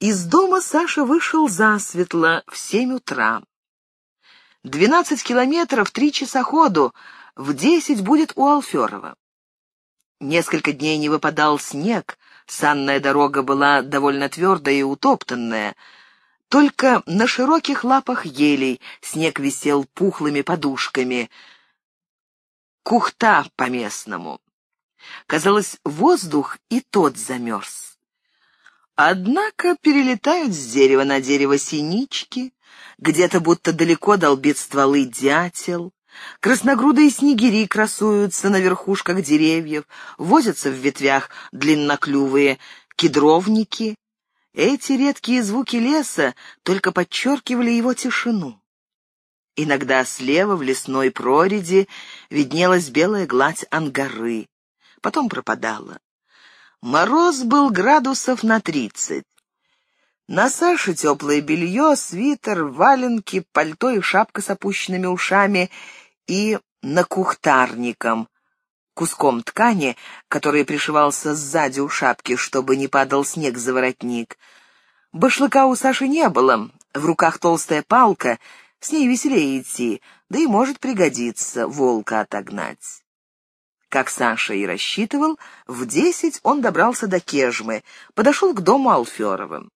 Из дома Саша вышел засветло в семь утра. Двенадцать километров, три часа ходу, в десять будет у Алферова. Несколько дней не выпадал снег, санная дорога была довольно твердая и утоптанная. Только на широких лапах елей снег висел пухлыми подушками. Кухта по-местному. Казалось, воздух и тот замерз. Однако перелетают с дерева на дерево синички, где-то будто далеко долбит стволы дятел, Красногрудые снегири красуются на верхушках деревьев, возятся в ветвях длинноклювые кедровники. Эти редкие звуки леса только подчеркивали его тишину. Иногда слева в лесной прореди виднелась белая гладь ангары, потом пропадала. Мороз был градусов на тридцать. На Саше теплое белье, свитер, валенки, пальто и шапка с опущенными ушами и накухтарником, куском ткани, который пришивался сзади у шапки, чтобы не падал снег за воротник. Башлыка у Саши не было, в руках толстая палка, с ней веселее идти, да и может пригодиться волка отогнать. Как Саша и рассчитывал, в десять он добрался до Кежмы, подошел к дому Алферовым.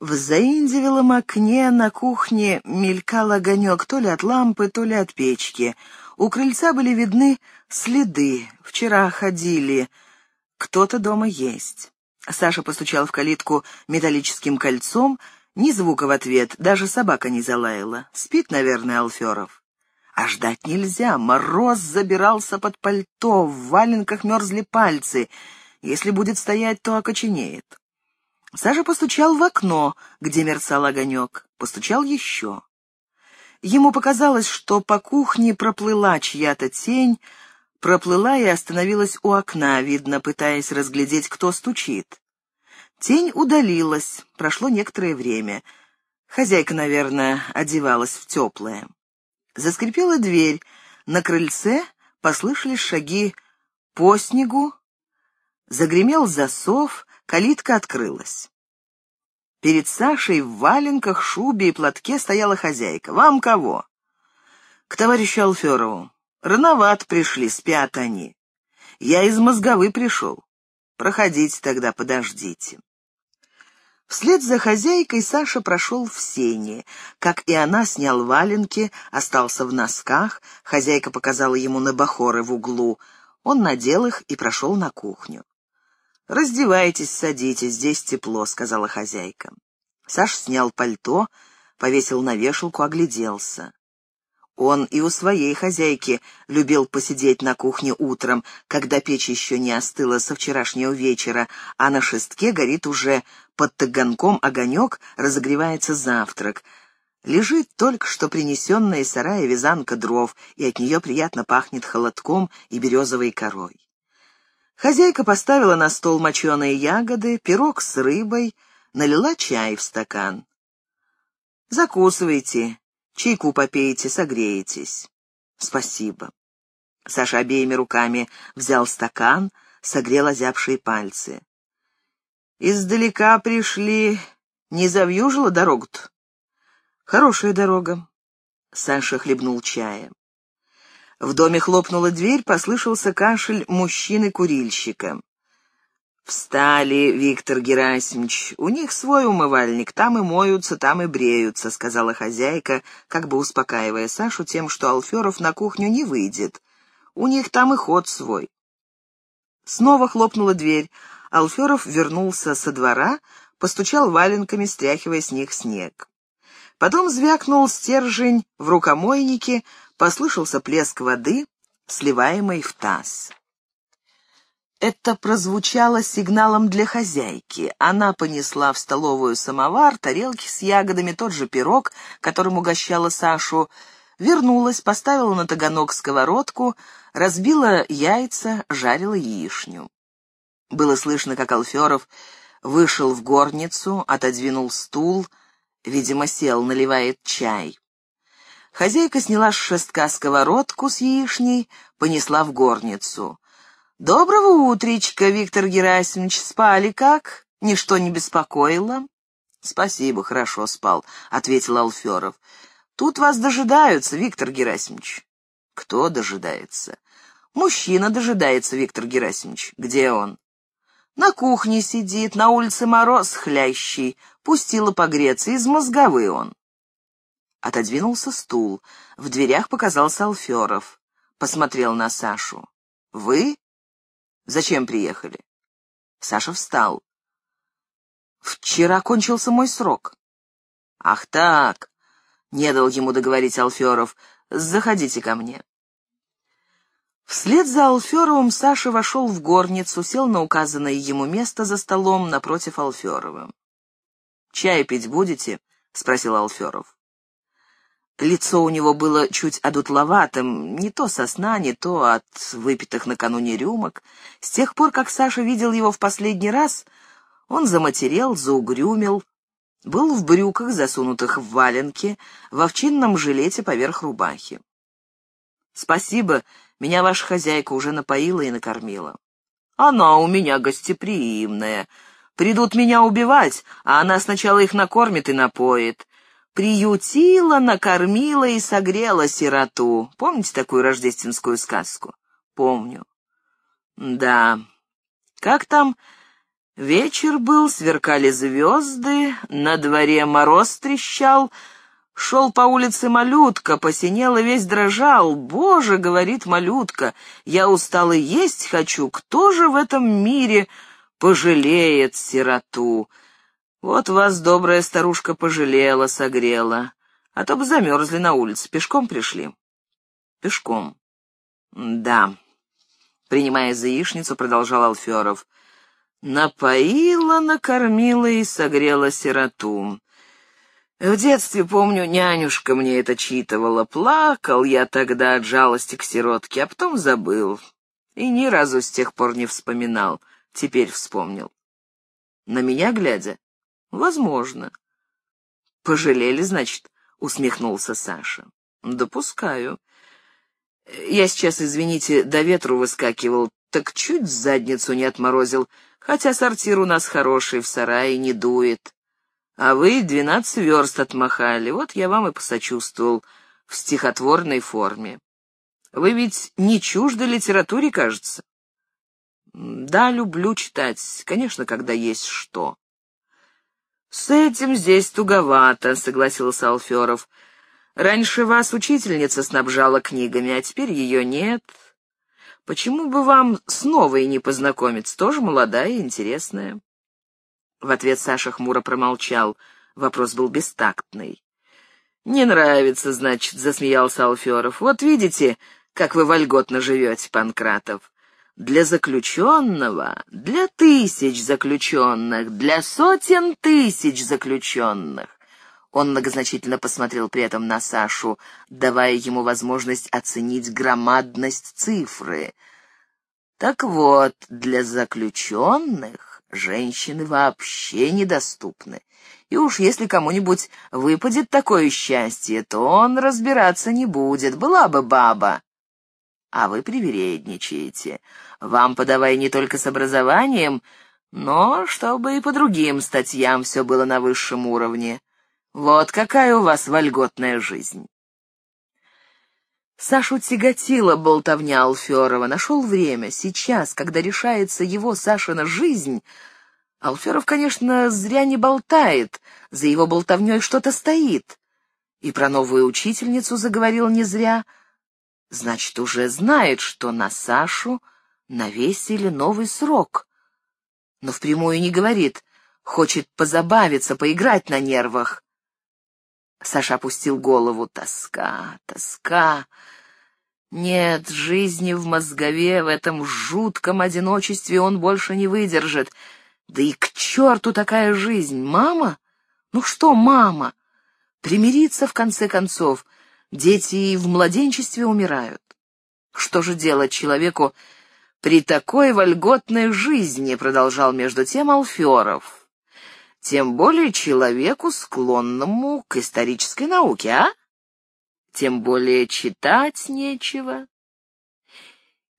В заиндивелом окне на кухне мелькал огонек то ли от лампы, то ли от печки. У крыльца были видны следы. Вчера ходили. Кто-то дома есть. Саша постучал в калитку металлическим кольцом. Ни звука в ответ, даже собака не залаяла. Спит, наверное, Алферов. А ждать нельзя. Мороз забирался под пальто, в валенках мерзли пальцы. Если будет стоять, то окоченеет. Саша постучал в окно, где мерцал огонек. Постучал еще. Ему показалось, что по кухне проплыла чья-то тень, проплыла и остановилась у окна, видно, пытаясь разглядеть, кто стучит. Тень удалилась, прошло некоторое время. Хозяйка, наверное, одевалась в теплое. Заскрипела дверь. На крыльце послышались шаги по снегу. Загремел засов, Калитка открылась. Перед Сашей в валенках, шубе и платке стояла хозяйка. «Вам кого?» «К товарищу Алферову. Рановат пришли, спят они. Я из Мозговы пришел. Проходите тогда, подождите». Вслед за хозяйкой Саша прошел в сене. Как и она, снял валенки, остался в носках. Хозяйка показала ему на бахоры в углу. Он надел их и прошел на кухню. «Раздевайтесь, садитесь, здесь тепло», — сказала хозяйка. Саш снял пальто, повесил на вешалку, огляделся. Он и у своей хозяйки любил посидеть на кухне утром, когда печь еще не остыла со вчерашнего вечера, а на шестке горит уже под таганком огонек, разогревается завтрак. Лежит только что принесенная из сарая вязанка дров, и от нее приятно пахнет холодком и березовой корой. Хозяйка поставила на стол моченые ягоды, пирог с рыбой, налила чай в стакан. «Закусывайте, чайку попейте, согреетесь». «Спасибо». Саша обеими руками взял стакан, согрел озябшие пальцы. «Издалека пришли, не завьюжила дорогу-то?» «Хорошая дорога». Саша хлебнул чая. В доме хлопнула дверь, послышался кашель мужчины-курильщика. «Встали, Виктор Герасимович, у них свой умывальник, там и моются, там и бреются», — сказала хозяйка, как бы успокаивая Сашу тем, что Алферов на кухню не выйдет. «У них там и ход свой». Снова хлопнула дверь. Алферов вернулся со двора, постучал валенками, стряхивая с них снег. Потом звякнул стержень в рукомойнике, послышался плеск воды, сливаемой в таз. Это прозвучало сигналом для хозяйки. Она понесла в столовую самовар, тарелки с ягодами, тот же пирог, которым угощала Сашу, вернулась, поставила на таганок сковородку, разбила яйца, жарила яичню. Было слышно, как Алферов вышел в горницу, отодвинул стул, видимо, сел, наливает чай. Хозяйка сняла с шестка сковородку с яичней, понесла в горницу. «Доброго утречка, Виктор Герасимович, спали как? Ничто не беспокоило?» «Спасибо, хорошо спал», — ответил Алферов. «Тут вас дожидаются, Виктор Герасимович». «Кто дожидается?» «Мужчина дожидается, Виктор Герасимович. Где он?» «На кухне сидит, на улице мороз хлящий. Пустила погреться, из мозговы он». Отодвинулся стул. В дверях показался Алферов. Посмотрел на Сашу. «Вы? Зачем приехали?» Саша встал. «Вчера кончился мой срок». «Ах так!» — не дал ему договорить Алферов. «Заходите ко мне». Вслед за Алферовым Саша вошел в горницу, сел на указанное ему место за столом напротив Алферова. «Чай пить будете?» — спросил Алферов. Лицо у него было чуть одутловатым, не то со сна, не то от выпитых накануне рюмок. С тех пор, как Саша видел его в последний раз, он заматерел, заугрюмил, был в брюках, засунутых в валенки, в овчинном жилете поверх рубахи. «Спасибо, меня ваша хозяйка уже напоила и накормила». «Она у меня гостеприимная. Придут меня убивать, а она сначала их накормит и напоит приютила, накормила и согрела сироту. Помните такую рождественскую сказку? Помню. Да. Как там? Вечер был, сверкали звезды, на дворе мороз трещал, шел по улице малютка, посинел и весь дрожал. «Боже!» — говорит малютка, — «я устала есть хочу, кто же в этом мире пожалеет сироту?» Вот вас добрая старушка пожалела, согрела, а то бы замерзли на улице. Пешком пришли? Пешком. Да. Принимая за яичницу, продолжал Алферов. Напоила, накормила и согрела сироту. В детстве, помню, нянюшка мне это читывала. Плакал я тогда от жалости к сиротке, а потом забыл. И ни разу с тех пор не вспоминал. Теперь вспомнил. На меня глядя, Возможно. Пожалели, значит, усмехнулся Саша. Допускаю. Я сейчас, извините, до ветру выскакивал, так чуть задницу не отморозил, хотя сортир у нас хороший, в сарае не дует. А вы двенадцать верст отмахали, вот я вам и посочувствовал в стихотворной форме. Вы ведь не чужды литературе, кажется? Да, люблю читать, конечно, когда есть что. «С этим здесь туговато», — согласился Алферов. «Раньше вас учительница снабжала книгами, а теперь ее нет. Почему бы вам с новой не познакомиться? Тоже молодая и интересная». В ответ Саша хмуро промолчал. Вопрос был бестактный. «Не нравится, значит», — засмеялся Алферов. «Вот видите, как вы вольготно живете, Панкратов для заключенного, для тысяч заключенных, для сотен тысяч заключенных. Он многозначительно посмотрел при этом на Сашу, давая ему возможность оценить громадность цифры. Так вот, для заключенных женщины вообще недоступны. И уж если кому-нибудь выпадет такое счастье, то он разбираться не будет, была бы баба. А вы привередничаете. Вам подавай не только с образованием, но чтобы и по другим статьям все было на высшем уровне. Вот какая у вас вольготная жизнь. Сашу тяготила болтовня Алферова, нашел время, сейчас, когда решается его, Сашина, жизнь. Алферов, конечно, зря не болтает, за его болтовней что-то стоит. И про новую учительницу заговорил не зря. Значит, уже знает, что на Сашу навесили новый срок. Но впрямую не говорит, хочет позабавиться, поиграть на нервах. Саша опустил голову. Тоска, тоска. Нет, жизни в мозгове, в этом жутком одиночестве он больше не выдержит. Да и к черту такая жизнь! Мама? Ну что, мама? Примириться, в конце концов. Дети и в младенчестве умирают. Что же делать человеку, при такой вольготной жизни, продолжал между тем Алферов. Тем более человеку, склонному к исторической науке, а? Тем более читать нечего.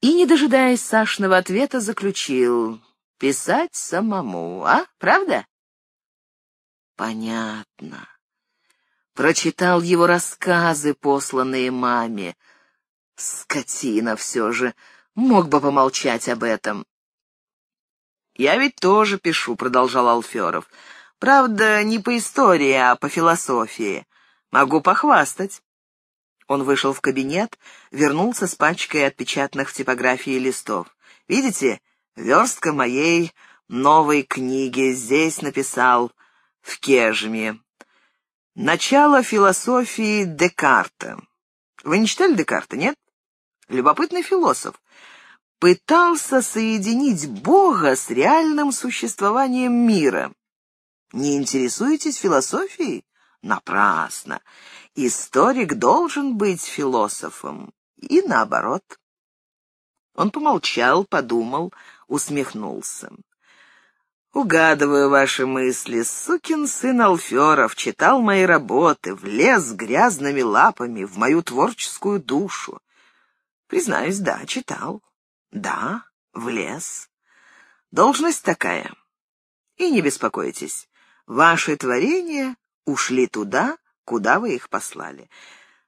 И, не дожидаясь Сашного ответа, заключил. писать самому, а? Правда? Понятно. Прочитал его рассказы, посланные маме. Скотина все же. Мог бы помолчать об этом. «Я ведь тоже пишу», — продолжал Алферов. «Правда, не по истории, а по философии. Могу похвастать». Он вышел в кабинет, вернулся с пачкой отпечатанных в типографии листов. «Видите, верстка моей новой книги здесь написал в Кежме. Начало философии Декарта. Вы не читали Декарта, нет? Любопытный философ. Пытался соединить Бога с реальным существованием мира. Не интересуетесь философией? Напрасно. Историк должен быть философом. И наоборот. Он помолчал, подумал, усмехнулся. «Угадываю ваши мысли. Сукин сын Алферов читал мои работы, влез грязными лапами в мою творческую душу. Признаюсь, да, читал. Да, влез. Должность такая. И не беспокойтесь, ваши творения ушли туда, куда вы их послали.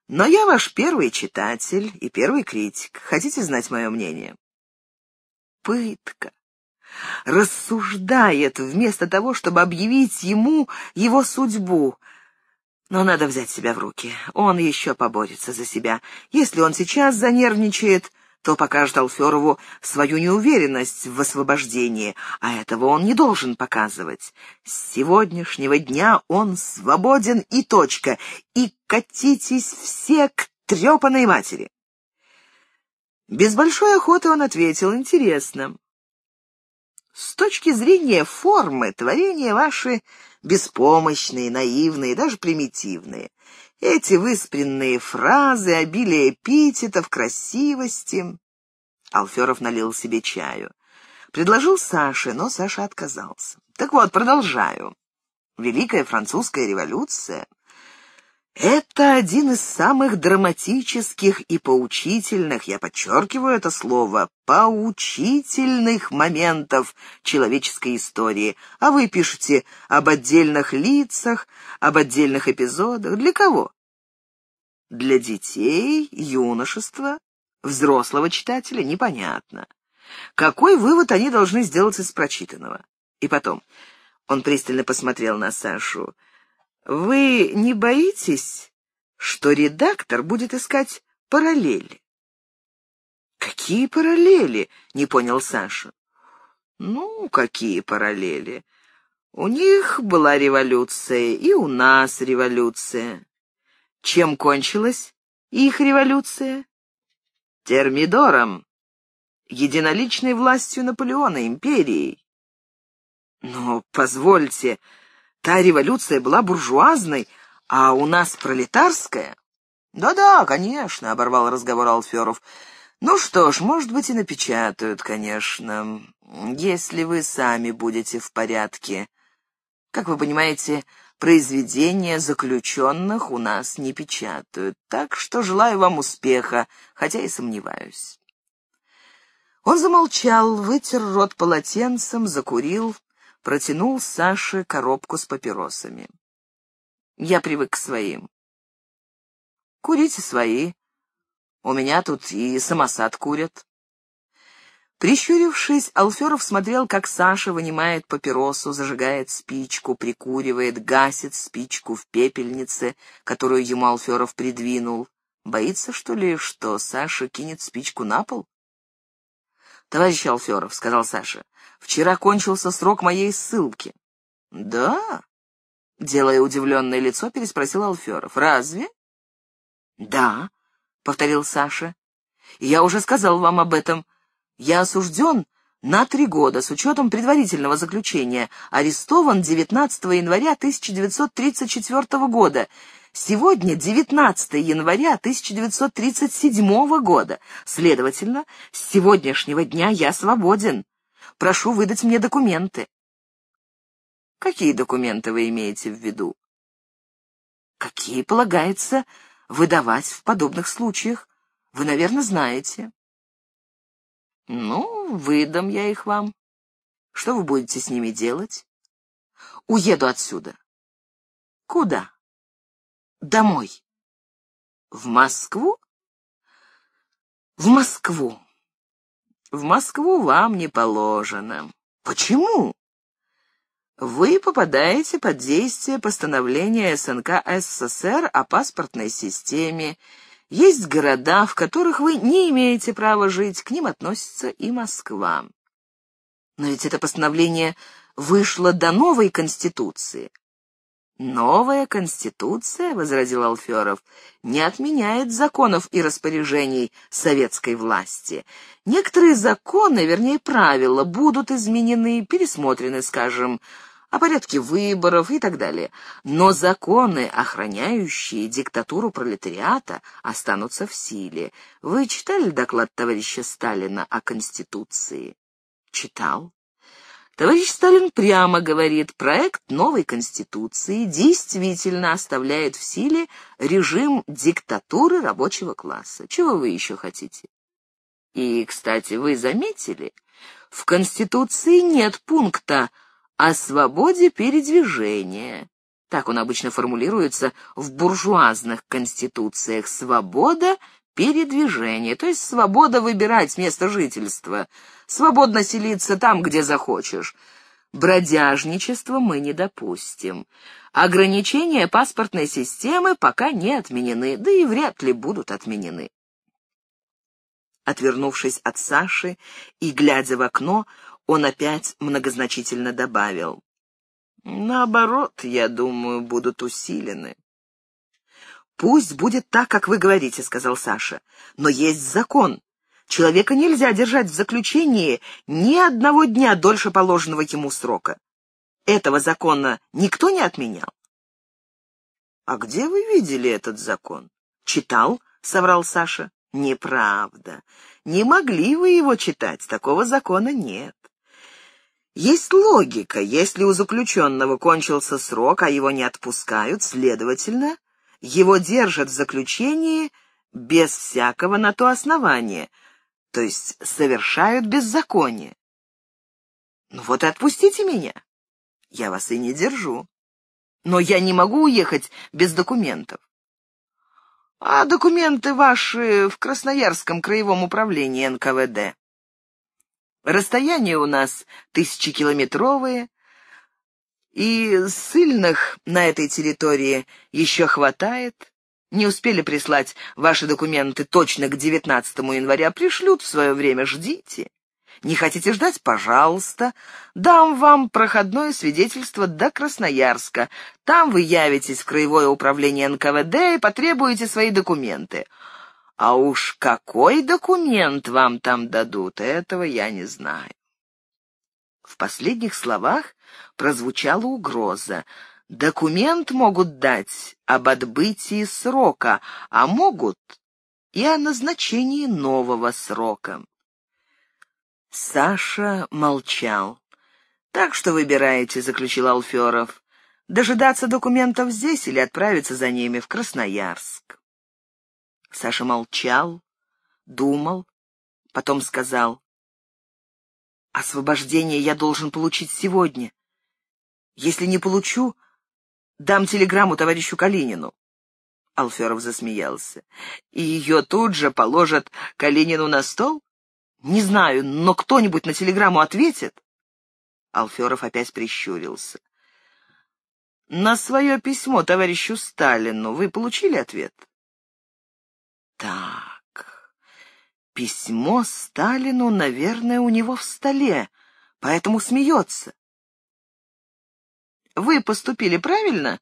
Но я ваш первый читатель и первый критик. Хотите знать мое мнение? Пытка рассуждает вместо того, чтобы объявить ему его судьбу. Но надо взять себя в руки. Он еще поборется за себя. Если он сейчас занервничает, то покажет Алферову свою неуверенность в освобождении, а этого он не должен показывать. С сегодняшнего дня он свободен и точка, и катитесь все к трепанной матери. Без большой охоты он ответил, интересно. С точки зрения формы, творения ваши беспомощные, наивные, даже примитивные. Эти выспренные фразы, обилие эпитетов, красивости. Алферов налил себе чаю. Предложил Саше, но Саша отказался. Так вот, продолжаю. Великая французская революция это один из самых драматических и поучительных, я подчеркиваю это слово, поучительных моментов человеческой истории. А вы пишете об отдельных лицах, об отдельных эпизодах. Для кого? Для детей, юношества, взрослого читателя непонятно. Какой вывод они должны сделать из прочитанного? И потом, он пристально посмотрел на Сашу, — вы не боитесь, что редактор будет искать параллели? Какие параллели? Не понял Саша. Ну, какие параллели? У них была революция, и у нас революция. Чем кончилась их революция? Термидором, единоличной властью Наполеона, империей. Но, позвольте, Та революция была буржуазной, а у нас пролетарская. «Да-да, конечно», — оборвал разговор Алферов. «Ну что ж, может быть, и напечатают, конечно, если вы сами будете в порядке. Как вы понимаете, произведения заключенных у нас не печатают, так что желаю вам успеха, хотя и сомневаюсь». Он замолчал, вытер рот полотенцем, закурил, протянул Саше коробку с папиросами. Я привык к своим. Курите свои. У меня тут и самосад курят. Прищурившись, Алферов смотрел, как Саша вынимает папиросу, зажигает спичку, прикуривает, гасит спичку в пепельнице, которую ему Алферов придвинул. Боится, что ли, что Саша кинет спичку на пол? «Товарищ Алферов», — сказал Саша, — «вчера кончился срок моей ссылки». «Да?» — делая удивленное лицо, переспросил Алферов. «Разве?» «Да», — повторил Саша. «Я уже сказал вам об этом. Я осужден на три года с учетом предварительного заключения, арестован 19 января 1934 года Сегодня 19 января 1937 года. Следовательно, с сегодняшнего дня я свободен. Прошу выдать мне документы. Какие документы вы имеете в виду? Какие полагается выдавать в подобных случаях? Вы, наверное, знаете. Ну, выдам я их вам. Что вы будете с ними делать? Уеду отсюда. Куда? Домой. В Москву? В Москву. В Москву вам не положено. Почему? Вы попадаете под действие постановления СНК СССР о паспортной системе. Есть города, в которых вы не имеете права жить, к ним относится и Москва. Но ведь это постановление вышло до новой Конституции. «Новая Конституция, — возразил Алферов, — не отменяет законов и распоряжений советской власти. Некоторые законы, вернее правила, будут изменены, пересмотрены, скажем, о порядке выборов и так далее. Но законы, охраняющие диктатуру пролетариата, останутся в силе. Вы читали доклад товарища Сталина о Конституции? Читал. Товарищ Сталин прямо говорит, проект новой Конституции действительно оставляет в силе режим диктатуры рабочего класса. Чего вы еще хотите? И, кстати, вы заметили, в Конституции нет пункта о свободе передвижения. Так он обычно формулируется в буржуазных конституциях. Свобода передвижения, то есть свобода выбирать место жительства – Свободно селиться там, где захочешь. Бродяжничество мы не допустим. Ограничения паспортной системы пока не отменены, да и вряд ли будут отменены. Отвернувшись от Саши и глядя в окно, он опять многозначительно добавил. «Наоборот, я думаю, будут усилены». «Пусть будет так, как вы говорите», — сказал Саша. «Но есть закон. Человека нельзя держать в заключении ни одного дня дольше положенного ему срока. Этого закона никто не отменял. «А где вы видели этот закон?» «Читал», — соврал Саша. «Неправда. Не могли вы его читать, такого закона нет». Есть логика. Если у заключенного кончился срок, а его не отпускают, следовательно, его держат в заключении без всякого на то основания — то есть совершают беззаконие. Ну вот и отпустите меня. Я вас и не держу. Но я не могу уехать без документов. А документы ваши в Красноярском краевом управлении НКВД. Расстояние у нас тысячекилометровые, и ссыльных на этой территории еще хватает. Не успели прислать ваши документы точно к 19 января, пришлют в свое время, ждите. Не хотите ждать? Пожалуйста. Дам вам проходное свидетельство до Красноярска. Там вы явитесь в Краевое управление НКВД и потребуете свои документы. А уж какой документ вам там дадут, этого я не знаю. В последних словах прозвучала угроза. Документ могут дать об отбытии срока, а могут и о назначении нового срока. Саша молчал. «Так что выбираете», — заключил Алферов. «Дожидаться документов здесь или отправиться за ними в Красноярск?» Саша молчал, думал, потом сказал. «Освобождение я должен получить сегодня. Если не получу, Дам телеграмму товарищу Калинину. Алферов засмеялся. И ее тут же положат Калинину на стол? Не знаю, но кто-нибудь на телеграмму ответит? Алферов опять прищурился. На свое письмо товарищу Сталину вы получили ответ? Так, письмо Сталину, наверное, у него в столе, поэтому смеется. Вы поступили правильно,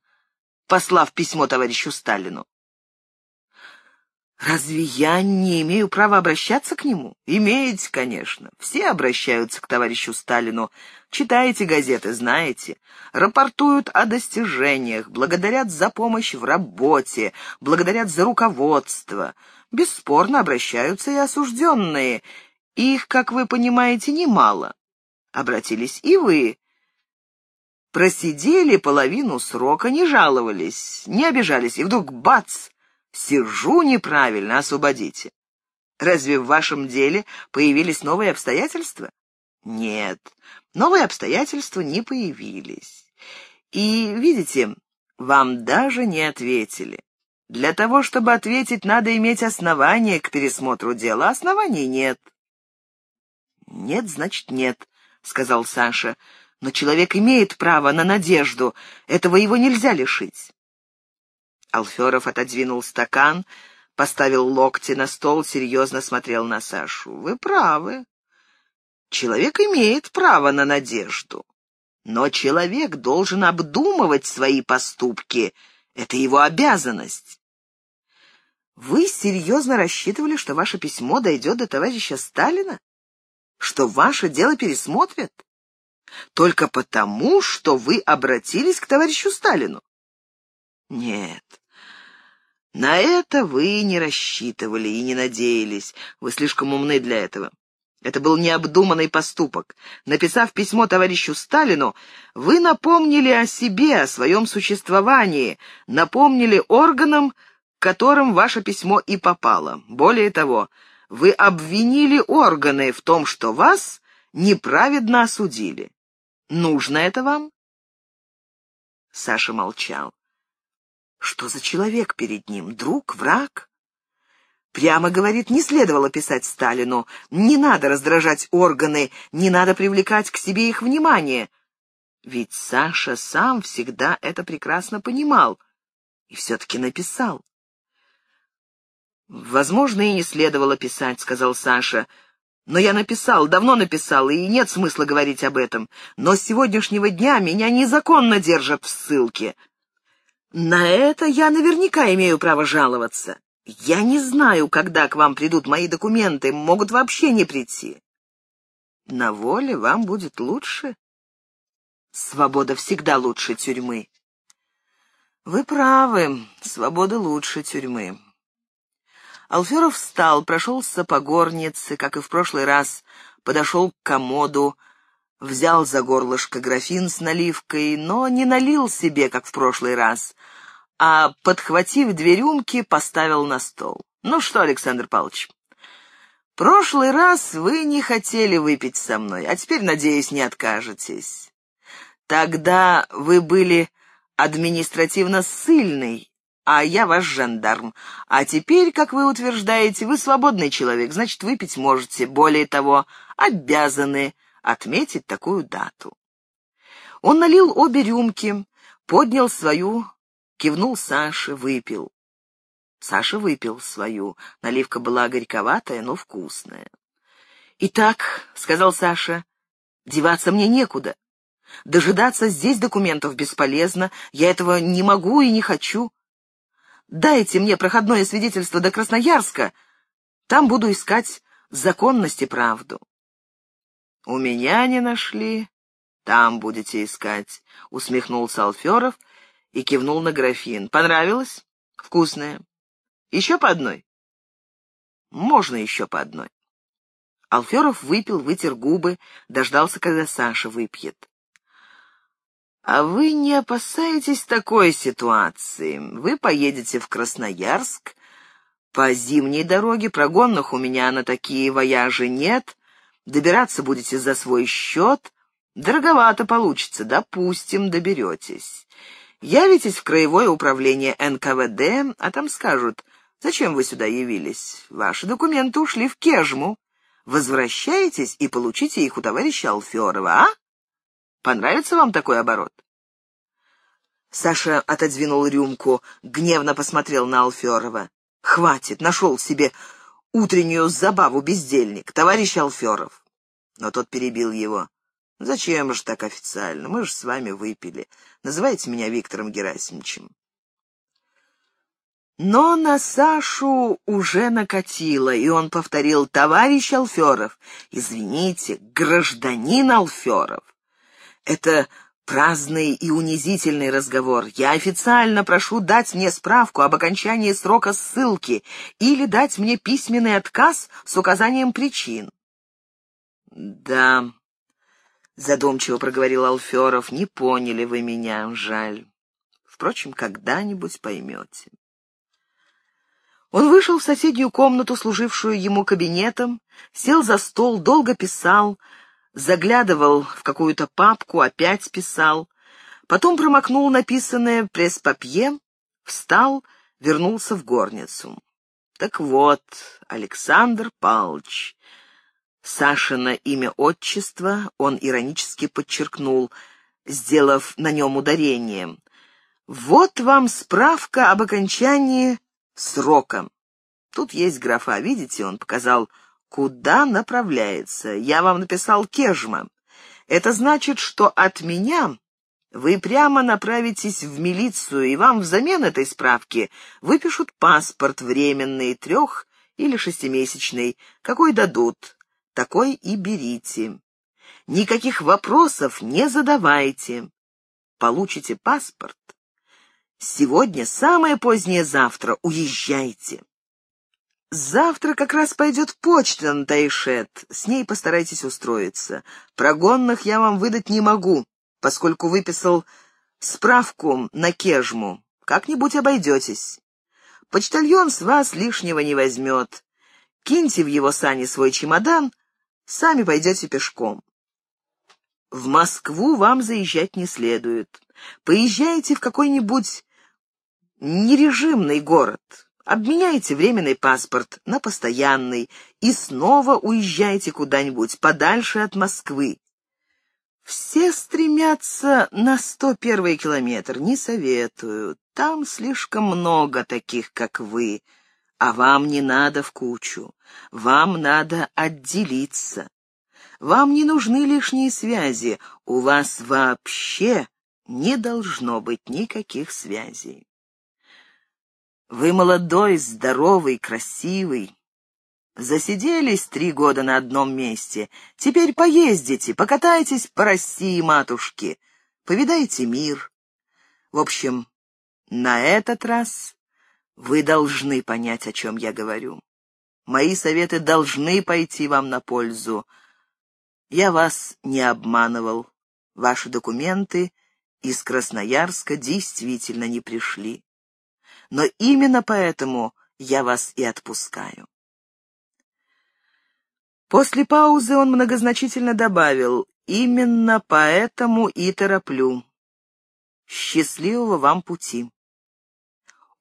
послав письмо товарищу Сталину? Разве я не имею права обращаться к нему? Имеете, конечно. Все обращаются к товарищу Сталину. Читаете газеты, знаете. Рапортуют о достижениях, благодарят за помощь в работе, благодарят за руководство. Бесспорно обращаются и осужденные. Их, как вы понимаете, немало. Обратились и вы. Просидели половину срока, не жаловались, не обижались, и вдруг бац! Сижу неправильно, освободите. Разве в вашем деле появились новые обстоятельства? Нет, Новые обстоятельства не появились. И, видите, вам даже не ответили. Для того, чтобы ответить, надо иметь основания к пересмотру дела, оснований нет. «Нет, значит, нет», — сказал Саша. «Но человек имеет право на надежду. Этого его нельзя лишить». Алферов отодвинул стакан, поставил локти на стол, серьезно смотрел на Сашу. «Вы правы. Человек имеет право на надежду. Но человек должен обдумывать свои поступки. Это его обязанность. Вы серьезно рассчитывали, что ваше письмо дойдет до товарища Сталина? Что ваше дело пересмотрят? Только потому, что вы обратились к товарищу Сталину? Нет, на это вы не рассчитывали и не надеялись. Вы слишком умны для этого. Это был необдуманный поступок. Написав письмо товарищу Сталину, вы напомнили о себе, о своем существовании, напомнили органам, которым ваше письмо и попало. Более того, вы обвинили органы в том, что вас неправедно осудили. Нужно это вам? Саша молчал. Что за человек перед ним? Друг? Враг? Прямо говорит, не следовало писать Сталину. Не надо раздражать органы, не надо привлекать к себе их внимание. Ведь Саша сам всегда это прекрасно понимал и все-таки написал. «Возможно, и не следовало писать», — сказал Саша. «Но я написал, давно написал, и нет смысла говорить об этом. Но с сегодняшнего дня меня незаконно держат в ссылке. На это я наверняка имею право жаловаться». «Я не знаю, когда к вам придут мои документы, могут вообще не прийти». «На воле вам будет лучше?» «Свобода всегда лучше тюрьмы». «Вы правы, свобода лучше тюрьмы». Алферов встал, прошелся по горнице, как и в прошлый раз, подошел к комоду, взял за горлышко графин с наливкой, но не налил себе, как в прошлый раз, а, подхватив две рюмки, поставил на стол. «Ну что, Александр Павлович, прошлый раз вы не хотели выпить со мной, а теперь, надеюсь, не откажетесь. Тогда вы были административно ссыльный, а я ваш жандарм. А теперь, как вы утверждаете, вы свободный человек, значит, выпить можете. Более того, обязаны отметить такую дату». Он налил обе рюмки, поднял свою Кивнул Саше, выпил. Саша выпил свою. Наливка была горьковатая, но вкусная. «Итак», — сказал Саша, — «деваться мне некуда. Дожидаться здесь документов бесполезно. Я этого не могу и не хочу. Дайте мне проходное свидетельство до Красноярска. Там буду искать законность и правду». «У меня не нашли, там будете искать», — усмехнулся Алферов и кивнул на графин. «Понравилось? Вкусное. Еще по одной?» «Можно еще по одной». Алферов выпил, вытер губы, дождался, когда Саша выпьет. «А вы не опасаетесь такой ситуации? Вы поедете в Красноярск, по зимней дороге, прогонных у меня на такие вояжи нет, добираться будете за свой счет, дороговато получится, допустим, доберетесь. Явитесь в краевое управление НКВД, а там скажут, зачем вы сюда явились? Ваши документы ушли в Кежму. Возвращаетесь и получите их у товарища Алферова, а? Понравится вам такой оборот?» Саша отодвинул рюмку, гневно посмотрел на Алферова. «Хватит, нашел себе утреннюю забаву бездельник, товарищ Алферов». Но тот перебил его. «Зачем же так официально? Мы же с вами выпили. Называйте меня Виктором Герасимовичем». Но на Сашу уже накатило, и он повторил «Товарищ Алферов, извините, гражданин Алферов». Это праздный и унизительный разговор. Я официально прошу дать мне справку об окончании срока ссылки или дать мне письменный отказ с указанием причин. Да, Задумчиво проговорил Алферов. «Не поняли вы меня, жаль. Впрочем, когда-нибудь поймете». Он вышел в соседнюю комнату, служившую ему кабинетом, сел за стол, долго писал, заглядывал в какую-то папку, опять писал, потом промокнул написанное пресс-папье, встал, вернулся в горницу. Так вот, Александр Палч. Сашина имя отчества он иронически подчеркнул, сделав на нем ударение. Вот вам справка об окончании срока. Тут есть графа, видите, он показал, куда направляется. Я вам написал Кежма. Это значит, что от меня вы прямо направитесь в милицию, и вам взамен этой справки выпишут паспорт временный, трех- или шестимесячный. Какой дадут, такой и берите. Никаких вопросов не задавайте. Получите паспорт. Сегодня, самое позднее завтра, уезжайте. Завтра как раз пойдет почта на Тайшет. С ней постарайтесь устроиться. Прогонных я вам выдать не могу поскольку выписал справку на кежму. Как-нибудь обойдетесь. Почтальон с вас лишнего не возьмет. Киньте в его сани свой чемодан, сами пойдете пешком. В Москву вам заезжать не следует. Поезжайте в какой-нибудь нережимный город. Обменяйте временный паспорт на постоянный и снова уезжайте куда-нибудь подальше от Москвы. Все стремятся на сто первый километр, не советую. Там слишком много таких, как вы, а вам не надо в кучу. Вам надо отделиться. Вам не нужны лишние связи, у вас вообще не должно быть никаких связей. Вы молодой, здоровый, красивый, Засиделись три года на одном месте. Теперь поездите, покатайтесь по России, матушки, повидайте мир. В общем, на этот раз вы должны понять, о чем я говорю. Мои советы должны пойти вам на пользу. Я вас не обманывал. Ваши документы из Красноярска действительно не пришли. Но именно поэтому я вас и отпускаю. После паузы он многозначительно добавил, «Именно поэтому и тороплю. Счастливого вам пути».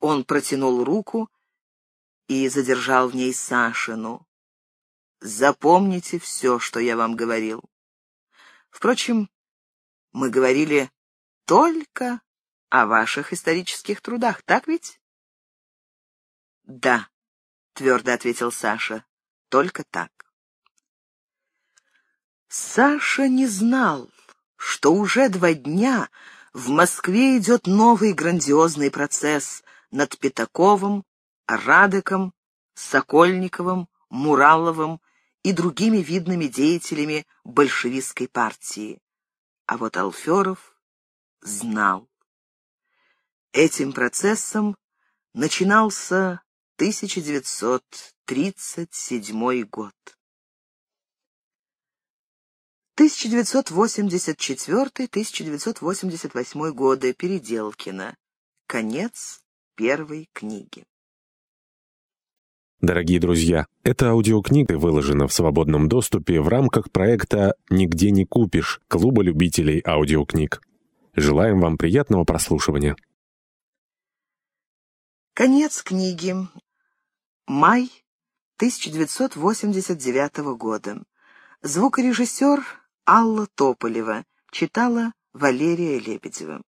Он протянул руку и задержал в ней Сашину. «Запомните все, что я вам говорил. Впрочем, мы говорили только о ваших исторических трудах, так ведь?» «Да», — твердо ответил Саша, — «только так». Саша не знал, что уже два дня в Москве идет новый грандиозный процесс над Пятаковым, Радыком, Сокольниковым, Мураловым и другими видными деятелями большевистской партии. А вот Алферов знал. Этим процессом начинался 1937 год. 1984-1988 годы. Переделкино. Конец первой книги. Дорогие друзья, эта аудиокнига выложена в свободном доступе в рамках проекта «Нигде не купишь» Клуба любителей аудиокниг. Желаем вам приятного прослушивания. Конец книги. Май 1989 года. Звукорежиссер Алла Тополева читала Валерия Лебедева.